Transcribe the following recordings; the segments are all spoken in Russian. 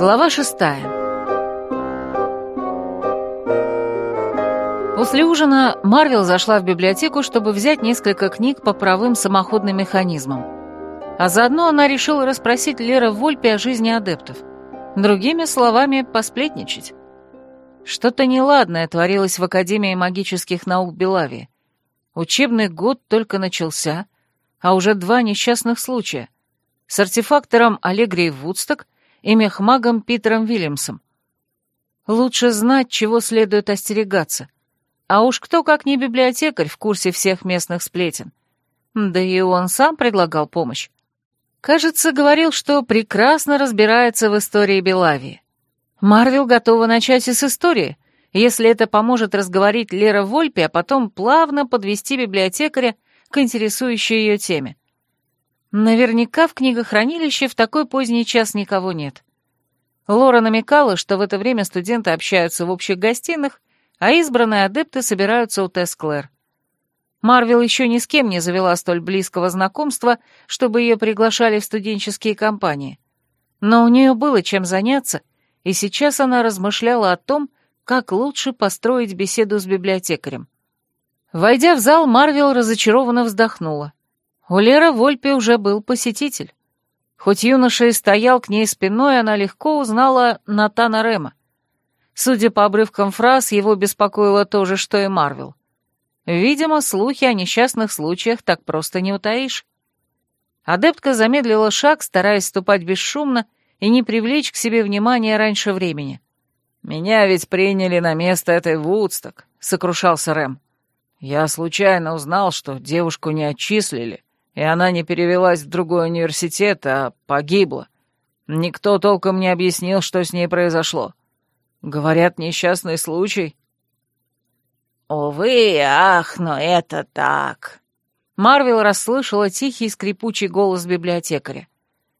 Глава шестая. После ужина Марвел зашла в библиотеку, чтобы взять несколько книг по правым самоходным механизмам. А заодно она решила расспросить Лера Вольпе о жизни адептов. Другими словами, посплетничать. Что-то неладное творилось в Академии магических наук Белавии. Учебный год только начался, а уже два несчастных случая. С артефактором Аллегрией Вудсток и мехмагом Питером Вильямсом. Лучше знать, чего следует остерегаться. А уж кто, как не библиотекарь, в курсе всех местных сплетен. Да и он сам предлагал помощь. Кажется, говорил, что прекрасно разбирается в истории Белавии. Марвел готова начать и с истории, если это поможет разговорить Лера Вольпе, а потом плавно подвести библиотекаря к интересующей ее теме. Наверняка в книгохранилище в такой поздний час никого нет. Лора намекала, что в это время студенты общаются в общих гостиных, а избранные адепты собираются у Тесс-Клэр. Марвел еще ни с кем не завела столь близкого знакомства, чтобы ее приглашали в студенческие компании. Но у нее было чем заняться, и сейчас она размышляла о том, как лучше построить беседу с библиотекарем. Войдя в зал, Марвел разочарованно вздохнула. У Леры Вольпе уже был посетитель. Хоть юноша и стоял к ней спиной, она легко узнала Натана Рема. Судя по обрывкам фраз, его беспокоило то же, что и Марвел. Видимо, слухи о несчастных случаях так просто не утаишь. Адептка замедлила шаг, стараясь ступать бесшумно и не привлечь к себе внимания раньше времени. «Меня ведь приняли на место этой Вудсток», — сокрушался Рэм. «Я случайно узнал, что девушку не отчислили, и она не перевелась в другой университет, а погибла. Никто толком не объяснил, что с ней произошло. Говорят, несчастный случай». «Увы, ах, но это так!» Марвел расслышала тихий скрипучий голос библиотекаря.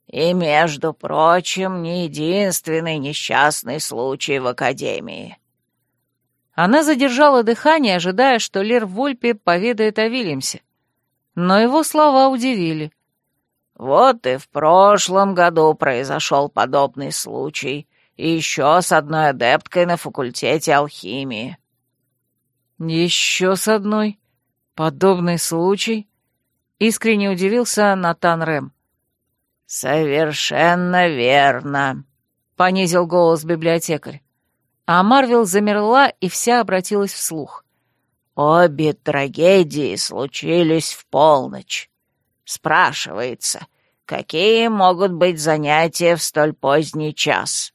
И, между прочим, не единственный несчастный случай в Академии. Она задержала дыхание, ожидая, что Лер Вольпе поведает о Вильямсе. Но его слова удивили. Вот и в прошлом году произошел подобный случай, еще с одной адепткой на факультете алхимии. Еще с одной? Подобный случай? Искренне удивился Натан Рэм. «Совершенно верно», — понизил голос библиотекарь. А Марвел замерла и вся обратилась вслух. «Обе трагедии случились в полночь. Спрашивается, какие могут быть занятия в столь поздний час?»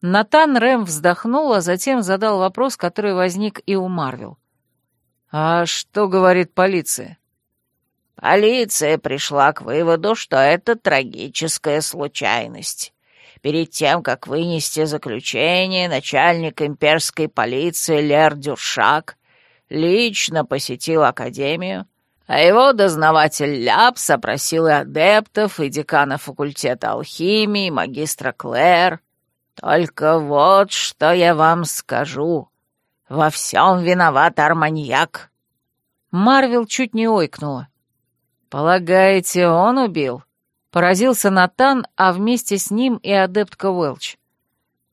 Натан Рэм вздохнул, а затем задал вопрос, который возник и у Марвел. «А что говорит полиция?» Полиция пришла к выводу, что это трагическая случайность. Перед тем, как вынести заключение, начальник имперской полиции Лер Дюршак лично посетил Академию, а его дознаватель Ляпс опросил и адептов, и декана факультета алхимии, магистра Клэр. Только вот что я вам скажу. Во всем виноват арманьяк. Марвел чуть не ойкнула. «Полагаете, он убил?» Поразился Натан, а вместе с ним и адептка Уэлч.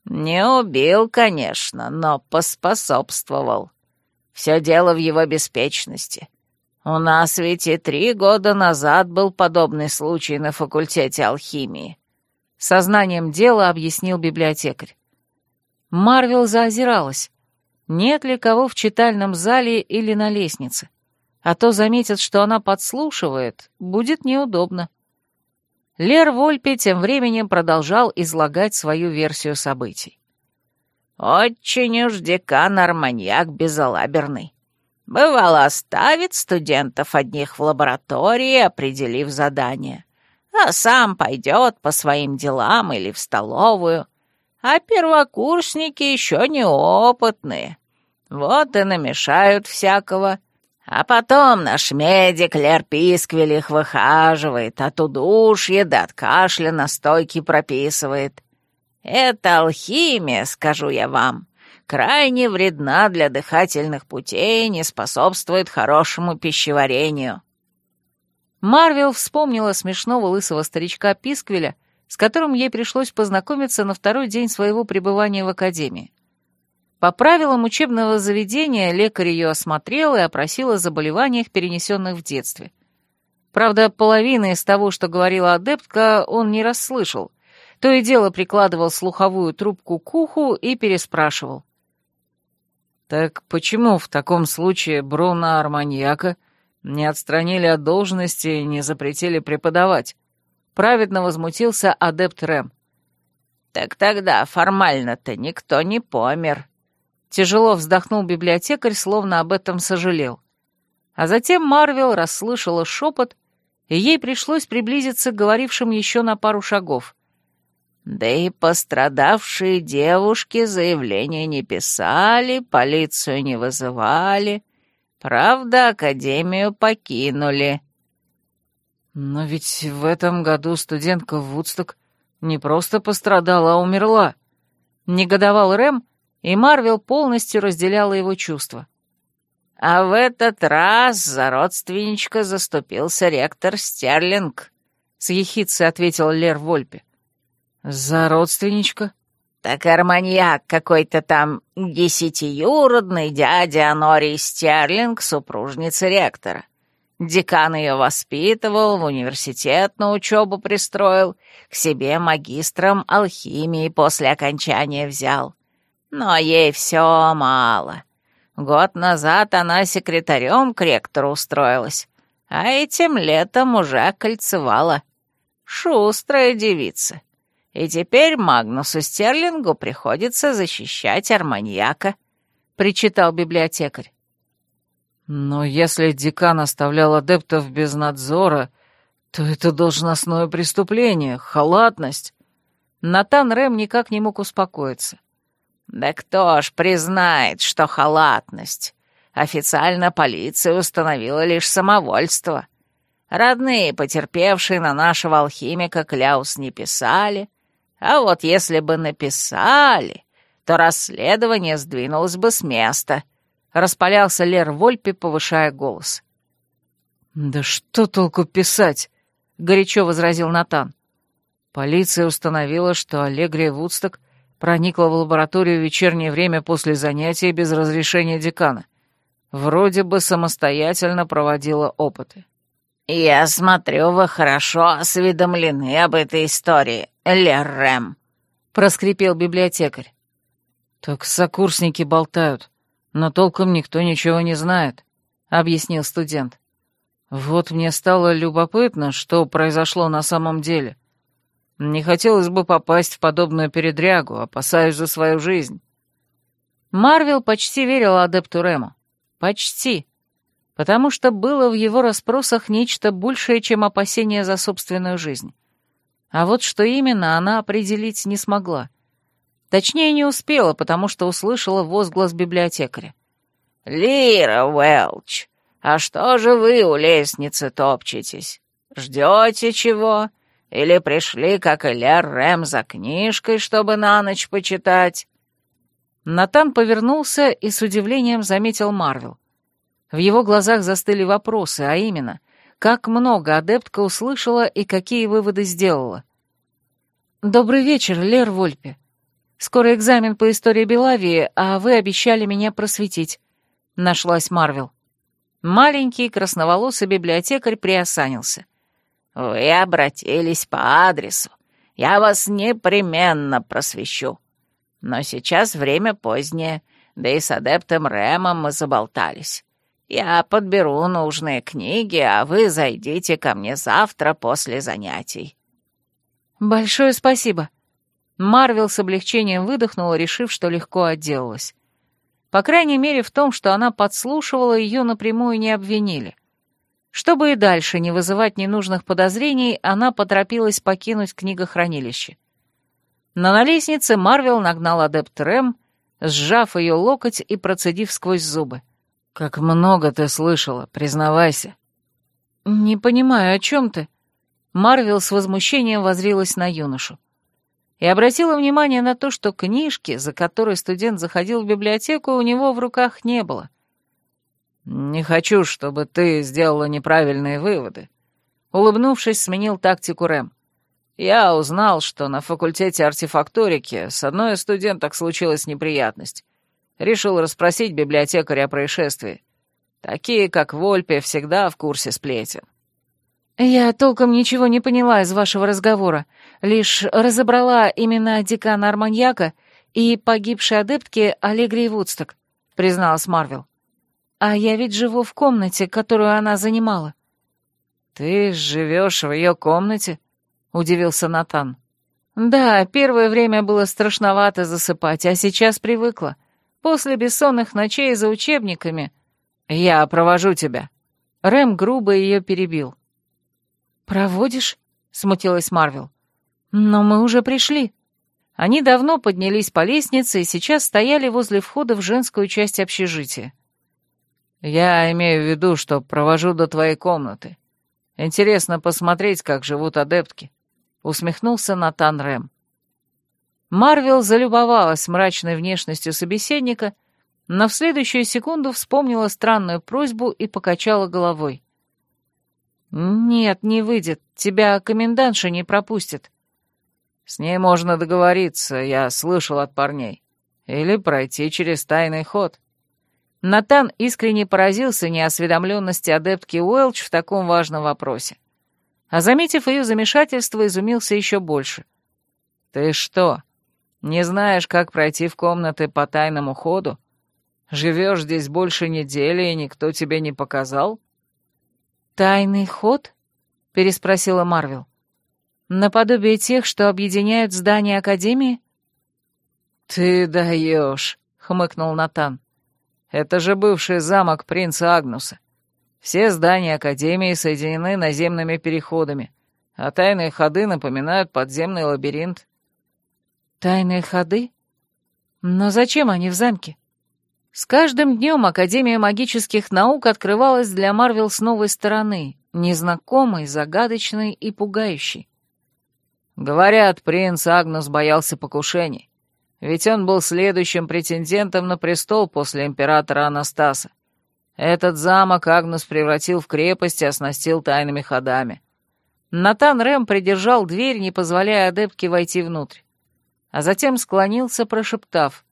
«Не убил, конечно, но поспособствовал. Все дело в его беспечности. У нас ведь и три года назад был подобный случай на факультете алхимии», — сознанием дела объяснил библиотекарь. Марвел заозиралась. Нет ли кого в читальном зале или на лестнице? а то заметят, что она подслушивает, будет неудобно. Лер Вольпе тем временем продолжал излагать свою версию событий. «Очень уж декан Арманьяк безалаберный. Бывало, оставит студентов одних в лаборатории, определив задание, а сам пойдет по своим делам или в столовую, а первокурсники еще неопытные. Вот и намешают всякого» А потом наш медик Лер Писквель их выхаживает, от удушья да от кашля настойки прописывает. Это алхимия, скажу я вам, крайне вредна для дыхательных путей, не способствует хорошему пищеварению». Марвел вспомнила смешного лысого старичка Писквеля, с которым ей пришлось познакомиться на второй день своего пребывания в академии. По правилам учебного заведения лекарь ее осмотрел и опросил о заболеваниях, перенесенных в детстве. Правда, половины из того, что говорила адептка, он не расслышал. То и дело прикладывал слуховую трубку к уху и переспрашивал. «Так почему в таком случае Бруна Арманьяка не отстранили от должности и не запретили преподавать?» Праведно возмутился адепт Рэм. «Так тогда формально-то никто не помер», Тяжело вздохнул библиотекарь, словно об этом сожалел. А затем Марвел расслышала шепот, и ей пришлось приблизиться к говорившим еще на пару шагов. Да и пострадавшие девушки заявления не писали, полицию не вызывали. Правда, академию покинули. Но ведь в этом году студентка Вудсток не просто пострадала, а умерла. Негодовал Рэм, и Марвел полностью разделяла его чувства. А в этот раз за родственничка заступился ректор Стерлинг, с ехидцей ответил Лер Вольпе. За родственничка? Так арманьяк какой-то там десятиюродный дядя Анорий Стерлинг, супружница ректора. Декан ее воспитывал, в университет на учебу пристроил, к себе магистром алхимии после окончания взял. Но ей все мало. Год назад она секретарем к ректору устроилась, а этим летом уже кольцевала. Шустрая девица. И теперь Магнусу Стерлингу приходится защищать арманьяка, — причитал библиотекарь. Но если декан оставлял адептов без надзора, то это должностное преступление, халатность. Натан Рэм никак не мог успокоиться. — да кто ж признает, что халатность? Официально полиция установила лишь самовольство. Родные, потерпевшие на нашего алхимика, кляус не писали. А вот если бы написали, то расследование сдвинулось бы с места. Распалялся Лер Вольпе, повышая голос. «Да что толку писать?» — горячо возразил Натан. Полиция установила, что Аллегрия Вудсток — проникла в лабораторию в вечернее время после занятия без разрешения декана. Вроде бы самостоятельно проводила опыты. «Я смотрю, вы хорошо осведомлены об этой истории, Леррем», — проскрипел библиотекарь. «Так сокурсники болтают, но толком никто ничего не знает», — объяснил студент. «Вот мне стало любопытно, что произошло на самом деле. Не хотелось бы попасть в подобную передрягу, опасаюсь за свою жизнь. Марвел почти верил адепту Рему. Почти. Потому что было в его расспросах нечто большее, чем опасение за собственную жизнь. А вот что именно, она определить не смогла. Точнее, не успела, потому что услышала возглас библиотекаря. «Лира Уэлч, а что же вы у лестницы топчетесь? Ждете чего?» Или пришли, как Эляр Рэм, за книжкой, чтобы на ночь почитать?» Натан повернулся и с удивлением заметил Марвел. В его глазах застыли вопросы, а именно, как много адептка услышала и какие выводы сделала. «Добрый вечер, Лер Вольпе. Скоро экзамен по истории Белавии, а вы обещали меня просветить», — нашлась Марвел. Маленький красноволосый библиотекарь приосанился. Вы обратились по адресу. Я вас непременно просвещу. Но сейчас время позднее, да и с адептом Рэмом мы заболтались. Я подберу нужные книги, а вы зайдите ко мне завтра после занятий». «Большое спасибо». Марвел с облегчением выдохнула, решив, что легко отделалась. По крайней мере, в том, что она подслушивала, ее напрямую не обвинили. Чтобы и дальше не вызывать ненужных подозрений, она поторопилась покинуть книгохранилище. Но на лестнице Марвел нагнал адепт Рэм, сжав ее локоть и процедив сквозь зубы. «Как много ты слышала, признавайся». «Не понимаю, о чем ты?» Марвел с возмущением возрилась на юношу. И обратила внимание на то, что книжки, за которой студент заходил в библиотеку, у него в руках не было — «Не хочу, чтобы ты сделала неправильные выводы», — улыбнувшись, сменил тактику Рэм. Я узнал, что на факультете артефакторики с одной из студенток случилась неприятность. Решил расспросить библиотекаря о происшествии. Такие, как Вольпе, всегда в курсе сплетен. «Я толком ничего не поняла из вашего разговора, лишь разобрала имена декана Арманьяка и погибшей адептки Аллегрии Вудсток», — призналась Марвел. «А я ведь живу в комнате, которую она занимала». «Ты живешь в ее комнате?» — удивился Натан. «Да, первое время было страшновато засыпать, а сейчас привыкла. После бессонных ночей за учебниками...» «Я провожу тебя». Рэм грубо ее перебил. «Проводишь?» — смутилась Марвел. «Но мы уже пришли». Они давно поднялись по лестнице и сейчас стояли возле входа в женскую часть общежития. «Я имею в виду, что провожу до твоей комнаты. Интересно посмотреть, как живут адептки», — усмехнулся Натан Рэм. Марвел залюбовалась мрачной внешностью собеседника, но в следующую секунду вспомнила странную просьбу и покачала головой. «Нет, не выйдет. Тебя комендантша не пропустит». «С ней можно договориться, я слышал от парней. Или пройти через тайный ход». Натан искренне поразился неосведомленности адептки Уэлч в таком важном вопросе. А заметив ее замешательство, изумился еще больше. «Ты что, не знаешь, как пройти в комнаты по тайному ходу? Живешь здесь больше недели, и никто тебе не показал?» «Тайный ход?» — переспросила Марвел. «Наподобие тех, что объединяют здания Академии?» «Ты даешь», — хмыкнул Натан. Это же бывший замок принца Агнуса. Все здания Академии соединены наземными переходами, а тайные ходы напоминают подземный лабиринт. Тайные ходы? Но зачем они в замке? С каждым днем Академия магических наук открывалась для Марвел с новой стороны, незнакомой, загадочной и пугающей. Говорят, принц Агнус боялся покушений. Ведь он был следующим претендентом на престол после императора Анастаса. Этот замок Агнус превратил в крепость и оснастил тайными ходами. Натан Рэм придержал дверь, не позволяя адепке войти внутрь. А затем склонился, прошептав.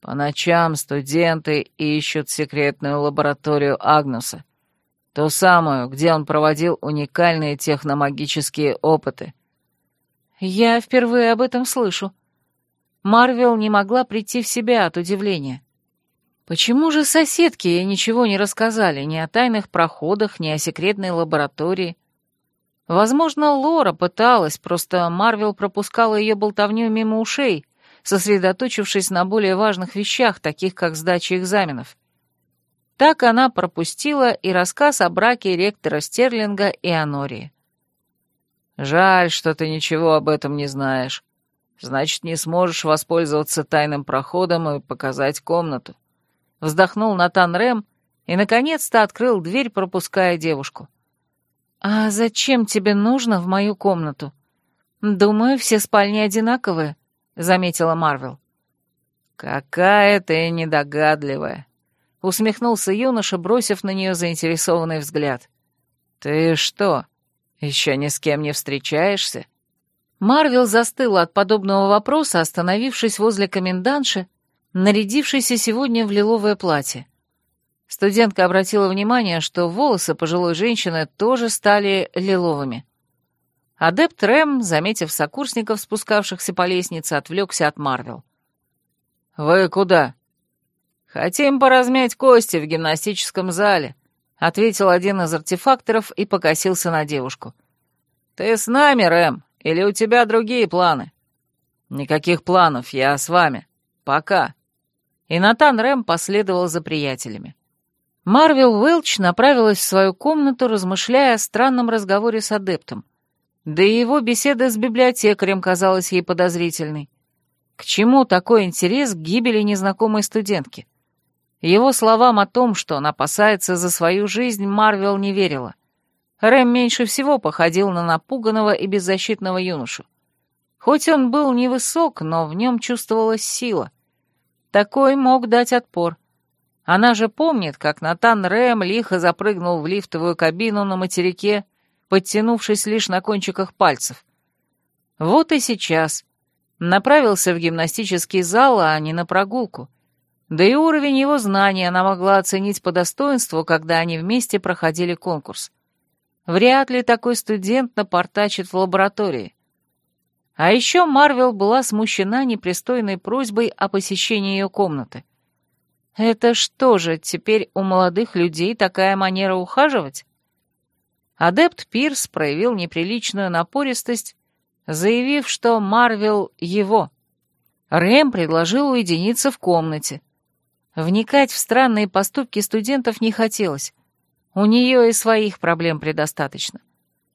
«По ночам студенты ищут секретную лабораторию Агнуса. Ту самую, где он проводил уникальные техномагические опыты». «Я впервые об этом слышу», Марвел не могла прийти в себя от удивления. Почему же соседки ей ничего не рассказали ни о тайных проходах, ни о секретной лаборатории? Возможно, Лора пыталась, просто Марвел пропускала ее болтовню мимо ушей, сосредоточившись на более важных вещах, таких как сдача экзаменов. Так она пропустила и рассказ о браке ректора Стерлинга и Анории. «Жаль, что ты ничего об этом не знаешь», Значит, не сможешь воспользоваться тайным проходом и показать комнату. Вздохнул Натан Рэм и, наконец-то, открыл дверь, пропуская девушку. «А зачем тебе нужно в мою комнату? Думаю, все спальни одинаковые», — заметила Марвел. «Какая ты недогадливая», — усмехнулся юноша, бросив на нее заинтересованный взгляд. «Ты что, еще ни с кем не встречаешься?» Марвел застыла от подобного вопроса, остановившись возле комендантши, нарядившейся сегодня в лиловое платье. Студентка обратила внимание, что волосы пожилой женщины тоже стали лиловыми. Адепт Рэм, заметив сокурсников, спускавшихся по лестнице, отвлекся от Марвел. «Вы куда?» «Хотим поразмять кости в гимнастическом зале», — ответил один из артефакторов и покосился на девушку. «Ты с нами, Рэм, или у тебя другие планы?» «Никаких планов, я с вами. Пока». И Натан Рэм последовал за приятелями. Марвел Уэлч направилась в свою комнату, размышляя о странном разговоре с адептом. Да и его беседа с библиотекарем казалась ей подозрительной. К чему такой интерес к гибели незнакомой студентки? Его словам о том, что он опасается за свою жизнь, Марвел не верила. Рэм меньше всего походил на напуганного и беззащитного юношу. Хоть он был невысок, но в нем чувствовалась сила. Такой мог дать отпор. Она же помнит, как Натан Рэм лихо запрыгнул в лифтовую кабину на материке, подтянувшись лишь на кончиках пальцев. Вот и сейчас. Направился в гимнастический зал, а не на прогулку. Да и уровень его знаний она могла оценить по достоинству, когда они вместе проходили конкурс. Вряд ли такой студент напортачит в лаборатории. А еще Марвел была смущена непристойной просьбой о посещении ее комнаты. Это что же, теперь у молодых людей такая манера ухаживать? Адепт Пирс проявил неприличную напористость, заявив, что Марвел его. Рэм предложил уединиться в комнате. Вникать в странные поступки студентов не хотелось. У нее и своих проблем предостаточно.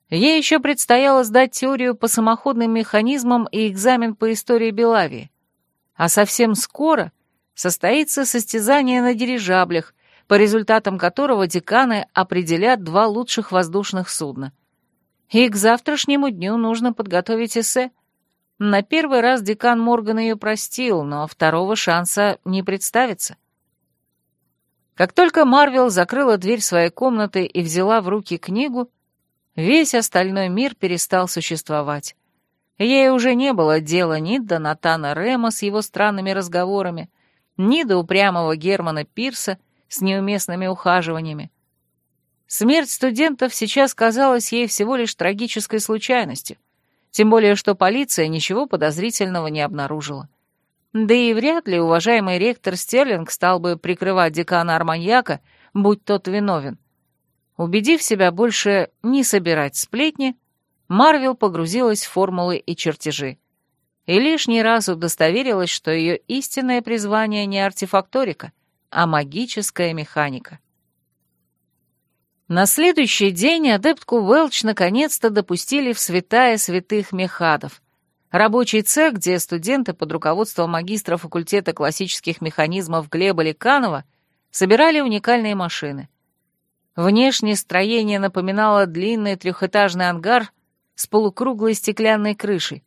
Ей еще предстояло сдать теорию по самоходным механизмам и экзамен по истории Белавии. А совсем скоро состоится состязание на дирижаблях, по результатам которого деканы определят два лучших воздушных судна. И к завтрашнему дню нужно подготовить эссе. На первый раз декан Морган ее простил, но второго шанса не представится. Как только Марвел закрыла дверь своей комнаты и взяла в руки книгу, весь остальной мир перестал существовать. Ей уже не было дела ни до Натана Рема с его странными разговорами, ни до упрямого Германа Пирса с неуместными ухаживаниями. Смерть студентов сейчас казалась ей всего лишь трагической случайностью, тем более что полиция ничего подозрительного не обнаружила. Да и вряд ли уважаемый ректор Стерлинг стал бы прикрывать декана Арманьяка, будь тот виновен. Убедив себя больше не собирать сплетни, Марвел погрузилась в формулы и чертежи и лишний раз удостоверилась, что ее истинное призвание не артефакторика, а магическая механика. На следующий день адептку Уэлч наконец-то допустили в святая святых мехадов, рабочий цех, где студенты под руководством магистра факультета классических механизмов Глеба Леканова собирали уникальные машины. Внешнее строение напоминало длинный трехэтажный ангар с полукруглой стеклянной крышей,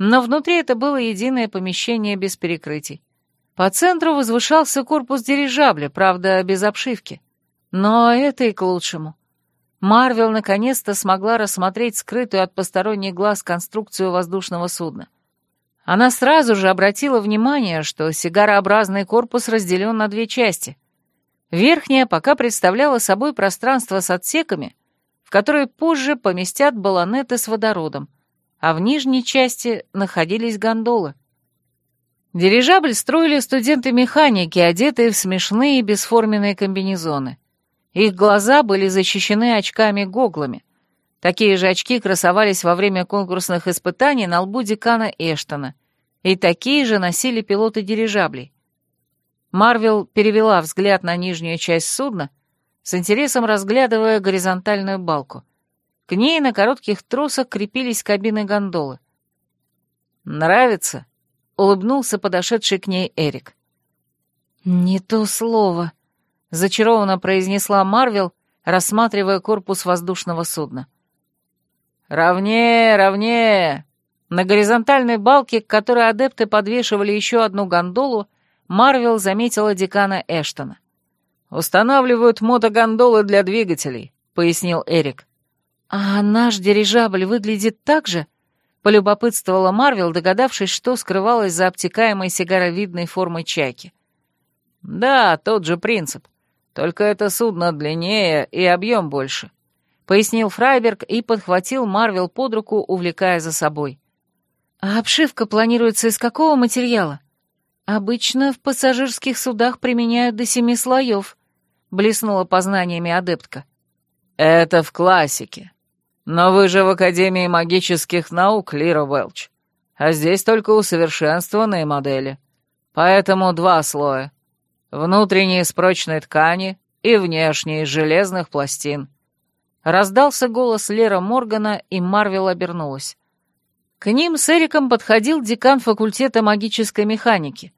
но внутри это было единое помещение без перекрытий. По центру возвышался корпус дирижабля, правда, без обшивки. Но это и к лучшему. Марвел наконец-то смогла рассмотреть скрытую от посторонних глаз конструкцию воздушного судна. Она сразу же обратила внимание, что сигарообразный корпус разделен на две части. Верхняя пока представляла собой пространство с отсеками, в которые позже поместят баллонеты с водородом — а в нижней части находились гондолы. Дирижабль строили студенты-механики, одетые в смешные бесформенные комбинезоны. Их глаза были защищены очками-гоглами. Такие же очки красовались во время конкурсных испытаний на лбу декана Эштона, и такие же носили пилоты дирижаблей. Марвел перевела взгляд на нижнюю часть судна, с интересом разглядывая горизонтальную балку. К ней на коротких тросах крепились кабины гондолы. «Нравится?» — улыбнулся подошедший к ней Эрик. «Не то слово», — зачарованно произнесла Марвел, рассматривая корпус воздушного судна. «Ровнее, ровнее!» На горизонтальной балке, к которой адепты подвешивали еще одну гондолу, Марвел заметила декана Эштона. «Устанавливают мотогондолы для двигателей», — пояснил Эрик. «А наш дирижабль выглядит так же?» — полюбопытствовала Марвел, догадавшись, что скрывалось за обтекаемой сигаровидной формой чайки. «Да, тот же принцип. Только это судно длиннее и объем больше», — пояснил Фрайберг и подхватил Марвел под руку, увлекая за собой. «А обшивка планируется из какого материала?» «Обычно в пассажирских судах применяют до семи слоев», — блеснула познаниями адептка. «Это в классике», но вы же в Академии магических наук, Лира Уэлч. А здесь только усовершенствованные модели. Поэтому два слоя. Внутренние из прочной ткани и внешние из железных пластин. Раздался голос Лера Моргана, и Марвел обернулась. К ним с Эриком подходил декан факультета магической механики.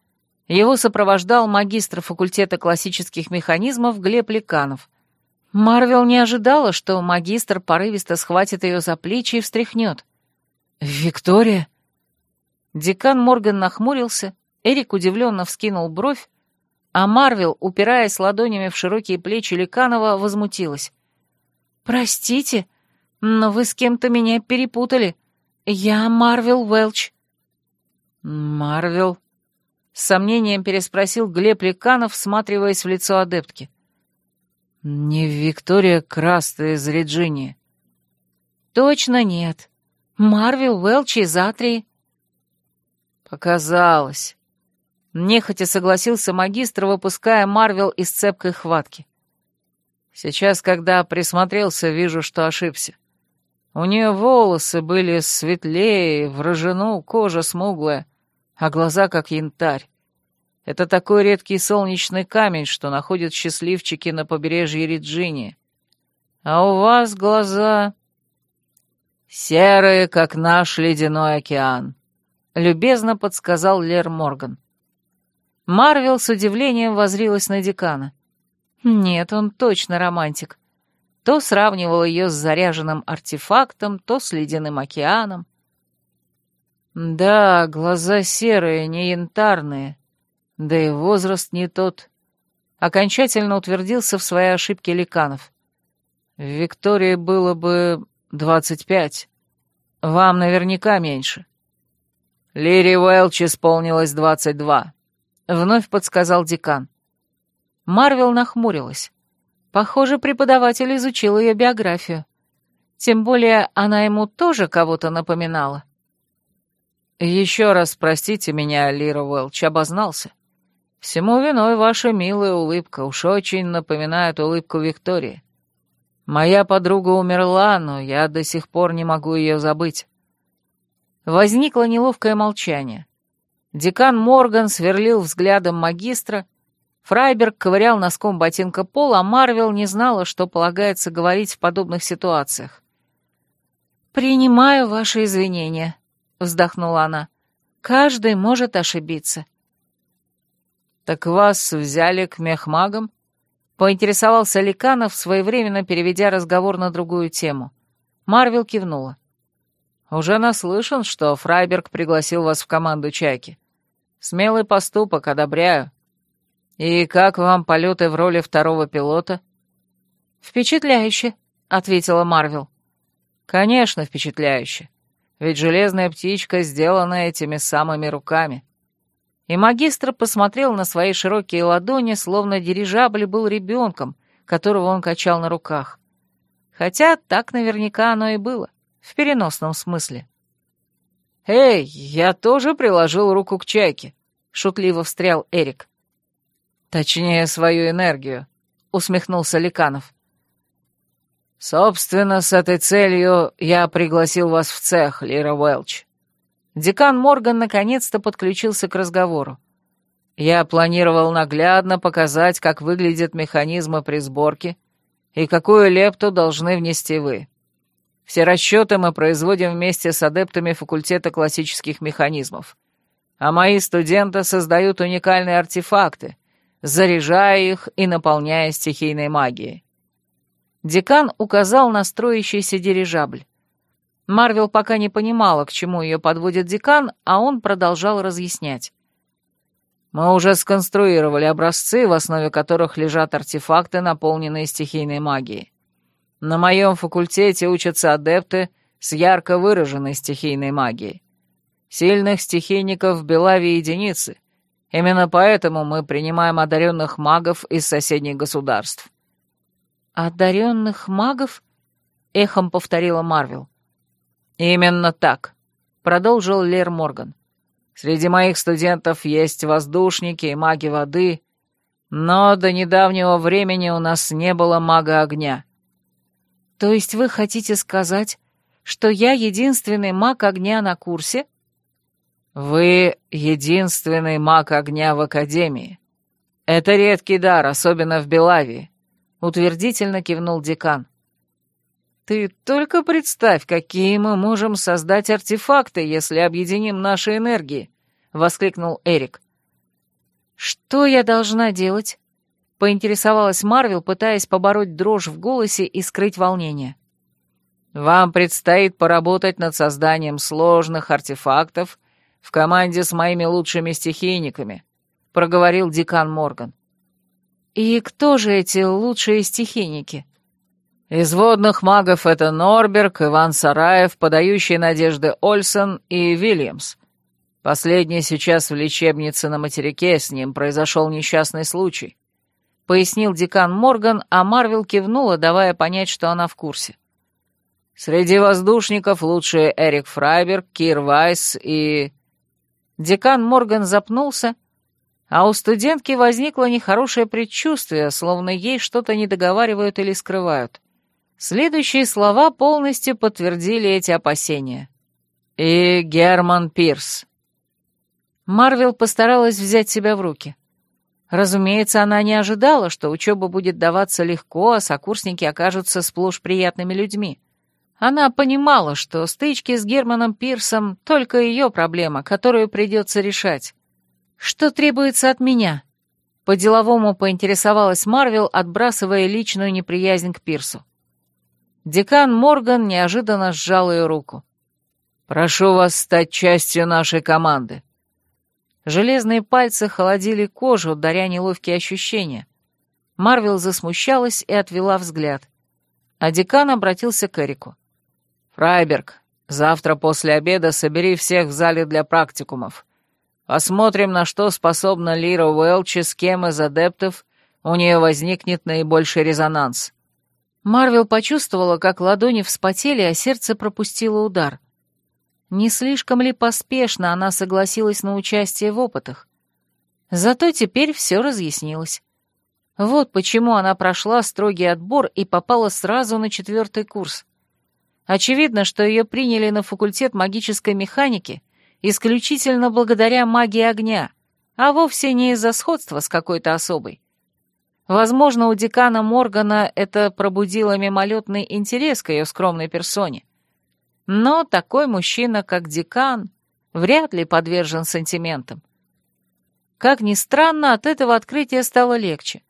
Его сопровождал магистр факультета классических механизмов Глеб Леканов — Марвел не ожидала, что магистр порывисто схватит ее за плечи и встряхнет. «Виктория?» Декан Морган нахмурился, Эрик удивленно вскинул бровь, а Марвел, упираясь ладонями в широкие плечи Ликанова, возмутилась. «Простите, но вы с кем-то меня перепутали. Я Марвел Уэлч». «Марвел?» — с сомнением переспросил Глеб Ликанов, всматриваясь в лицо адептки. «Не Виктория Краста из Реджинии?» «Точно нет. Марвел Уэлч из Атрии». «Показалось». Нехотя согласился магистр, выпуская Марвел из цепкой хватки. Сейчас, когда присмотрелся, вижу, что ошибся. У нее волосы были светлее, в кожа смуглая, а глаза как янтарь. Это такой редкий солнечный камень, что находят счастливчики на побережье Реджини. А у вас глаза серые, как наш ледяной океан, — любезно подсказал Лер Морган. Марвел с удивлением возрилась на декана. Нет, он точно романтик. То сравнивал ее с заряженным артефактом, то с ледяным океаном. Да, глаза серые, не янтарные, да и возраст не тот. Окончательно утвердился в своей ошибке Ликанов. В Виктории было бы двадцать пять. Вам наверняка меньше. Лири Уэлч исполнилось двадцать два. Вновь подсказал декан. Марвел нахмурилась. Похоже, преподаватель изучил ее биографию. Тем более она ему тоже кого-то напоминала. «Еще раз простите меня, Лира Уэлч, обознался. Всему виной ваша милая улыбка, уж очень напоминает улыбку Виктории. Моя подруга умерла, но я до сих пор не могу ее забыть». Возникло неловкое молчание. Декан Морган сверлил взглядом магистра, Фрайберг ковырял носком ботинка пол, а Марвел не знала, что полагается говорить в подобных ситуациях. «Принимаю ваши извинения», — вздохнула она. «Каждый может ошибиться». «Так вас взяли к мехмагам?» — поинтересовался Ликанов, своевременно переведя разговор на другую тему. Марвел кивнула. «Уже наслышан, что Фрайберг пригласил вас в команду «Чайки». Смелый поступок, одобряю. «И как вам полеты в роли второго пилота?» «Впечатляюще», — ответила Марвел. «Конечно, впечатляюще. Ведь железная птичка сделана этими самыми руками». И магистр посмотрел на свои широкие ладони, словно дирижабль был ребенком, которого он качал на руках. Хотя так наверняка оно и было, в переносном смысле. «Эй, я тоже приложил руку к чайке», — шутливо встрял Эрик. «Точнее, свою энергию», — усмехнулся Ликанов. «Собственно, с этой целью я пригласил вас в цех, Лира Уэлч». Декан Морган наконец-то подключился к разговору. «Я планировал наглядно показать, как выглядят механизмы при сборке и какую лепту должны внести вы. Все расчеты мы производим вместе с адептами факультета классических механизмов. А мои студенты создают уникальные артефакты, заряжая их и наполняя стихийной магией. Декан указал на строящийся дирижабль. Марвел пока не понимала, к чему ее подводит декан, а он продолжал разъяснять. «Мы уже сконструировали образцы, в основе которых лежат артефакты, наполненные стихийной магией. На моем факультете учатся адепты с ярко выраженной стихийной магией. Сильных стихийников в Белаве единицы, Именно поэтому мы принимаем одаренных магов из соседних государств». «Одаренных магов?» — эхом повторила Марвел. «Именно так», — продолжил Лер Морган. «Среди моих студентов есть воздушники и маги воды, но до недавнего времени у нас не было мага огня». «То есть вы хотите сказать, что я единственный маг огня на курсе?» «Вы единственный маг огня в Академии. Это редкий дар, особенно в Белавии», — утвердительно кивнул декан. «Ты только представь, какие мы можем создать артефакты, если объединим наши энергии», — воскликнул Эрик. «Что я должна делать?» — поинтересовалась Марвел, пытаясь побороть дрожь в голосе и скрыть волнение. «Вам предстоит поработать над созданием сложных артефактов в команде с моими лучшими стихийниками», — проговорил декан Морган. «И кто же эти лучшие стихийники?» Из водных магов это Норберг, Иван Сараев, подающий надежды Ольсон и Вильямс. Последний сейчас в лечебнице на материке, с ним произошел несчастный случай. Пояснил декан Морган, а Марвел кивнула, давая понять, что она в курсе. Среди воздушников лучшие Эрик Фрайберг, Кир Вайс и... Декан Морган запнулся, а у студентки возникло нехорошее предчувствие, словно ей что-то недоговаривают или скрывают. Следующие слова полностью подтвердили эти опасения. «И Герман Пирс». Марвел постаралась взять себя в руки. Разумеется, она не ожидала, что учеба будет даваться легко, а сокурсники окажутся сплошь приятными людьми. Она понимала, что стычки с Германом Пирсом — только ее проблема, которую придется решать. «Что требуется от меня?» По-деловому поинтересовалась Марвел, отбрасывая личную неприязнь к Пирсу. Декан Морган неожиданно сжал ее руку. «Прошу вас стать частью нашей команды». Железные пальцы холодили кожу, даря неловкие ощущения. Марвел засмущалась и отвела взгляд. А декан обратился к Эрику. «Фрайберг, завтра после обеда собери всех в зале для практикумов. Посмотрим, на что способна Лира Уэлч и с кем из адептов у нее возникнет наибольший резонанс». Марвел почувствовала, как ладони вспотели, а сердце пропустило удар. Не слишком ли поспешно она согласилась на участие в опытах? Зато теперь все разъяснилось. Вот почему она прошла строгий отбор и попала сразу на четвертый курс. Очевидно, что ее приняли на факультет магической механики исключительно благодаря магии огня, а вовсе не из-за сходства с какой-то особой. Возможно, у декана Моргана это пробудило мимолетный интерес к ее скромной персоне. Но такой мужчина, как декан, вряд ли подвержен сантиментам. Как ни странно, от этого открытия стало легче.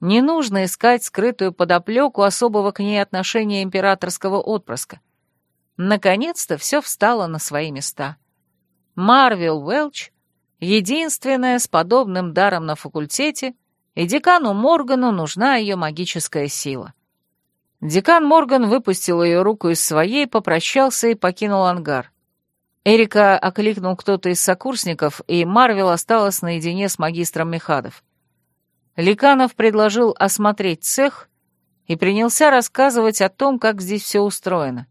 Не нужно искать скрытую подоплеку особого к ней отношения императорского отпрыска. Наконец-то все встало на свои места. Марвел Уэлч — единственная с подобным даром на факультете, и декану Моргану нужна ее магическая сила. Декан Морган выпустил ее руку из своей, попрощался и покинул ангар. Эрика окликнул кто-то из сокурсников, и Марвел осталась наедине с магистром Мехадов. Ликанов предложил осмотреть цех и принялся рассказывать о том, как здесь все устроено.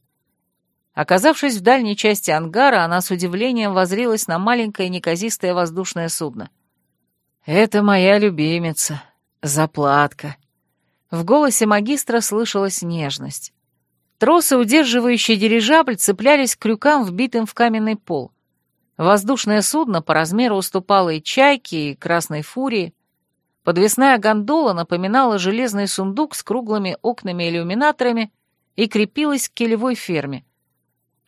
Оказавшись в дальней части ангара, она с удивлением возрилась на маленькое неказистое воздушное судно. «Это моя любимица, заплатка». В голосе магистра слышалась нежность. Тросы, удерживающие дирижабль, цеплялись к крюкам, вбитым в каменный пол. Воздушное судно по размеру уступало и чайке, и красной фурии. Подвесная гондола напоминала железный сундук с круглыми окнами-иллюминаторами и крепилась к килевой ферме.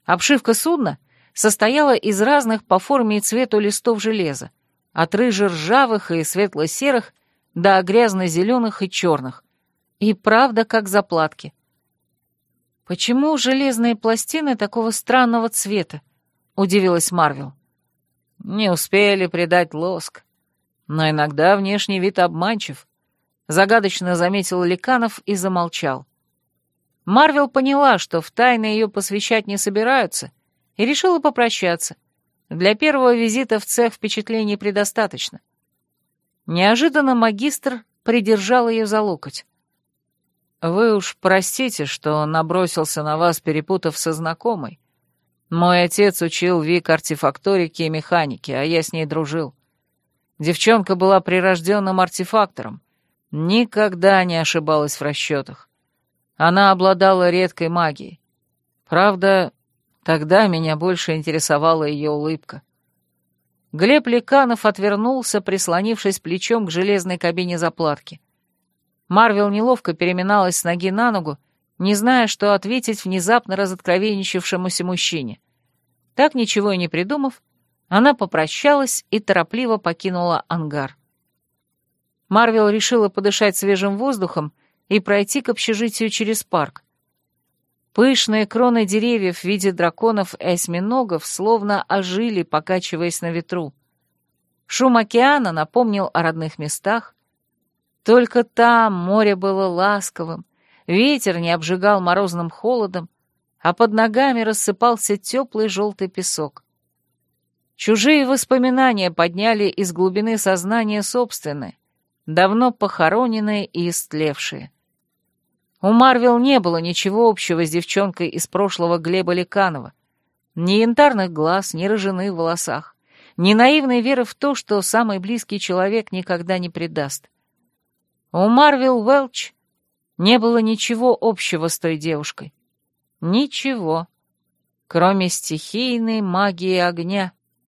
Обшивка судна состояла из разных по форме и цвету листов железа, от рыже-ржавых и светло-серых до грязно-зеленых и черных. И правда, как заплатки. «Почему железные пластины такого странного цвета?» — удивилась Марвел. «Не успели придать лоск. Но иногда внешний вид обманчив, загадочно заметил Ликанов и замолчал. Марвел поняла, что в тайны ее посвящать не собираются, и решила попрощаться. Для первого визита в цех впечатлений предостаточно. Неожиданно магистр придержал ее за локоть. «Вы уж простите, что набросился на вас, перепутав со знакомой. Мой отец учил Вик артефакторике и механике, а я с ней дружил. Девчонка была прирожденным артефактором, никогда не ошибалась в расчетах. Она обладала редкой магией. Правда, тогда меня больше интересовала ее улыбка. Глеб Леканов отвернулся, прислонившись плечом к железной кабине заплатки. Марвел неловко переминалась с ноги на ногу, не зная, что ответить внезапно разоткровенничавшемуся мужчине. Так ничего и не придумав, она попрощалась и торопливо покинула ангар. Марвел решила подышать свежим воздухом и пройти к общежитию через парк. Пышные кроны деревьев в виде драконов и осьминогов словно ожили, покачиваясь на ветру. Шум океана напомнил о родных местах. Только там море было ласковым, ветер не обжигал морозным холодом, а под ногами рассыпался теплый желтый песок. Чужие воспоминания подняли из глубины сознания собственные, давно похороненные и истлевшие. У Марвел не было ничего общего с девчонкой из прошлого Глеба Леканова. Ни янтарных глаз, ни рыжины в волосах, ни наивной веры в то, что самый близкий человек никогда не предаст. У Марвел Уэлч не было ничего общего с той девушкой. Ничего, кроме стихийной магии огня,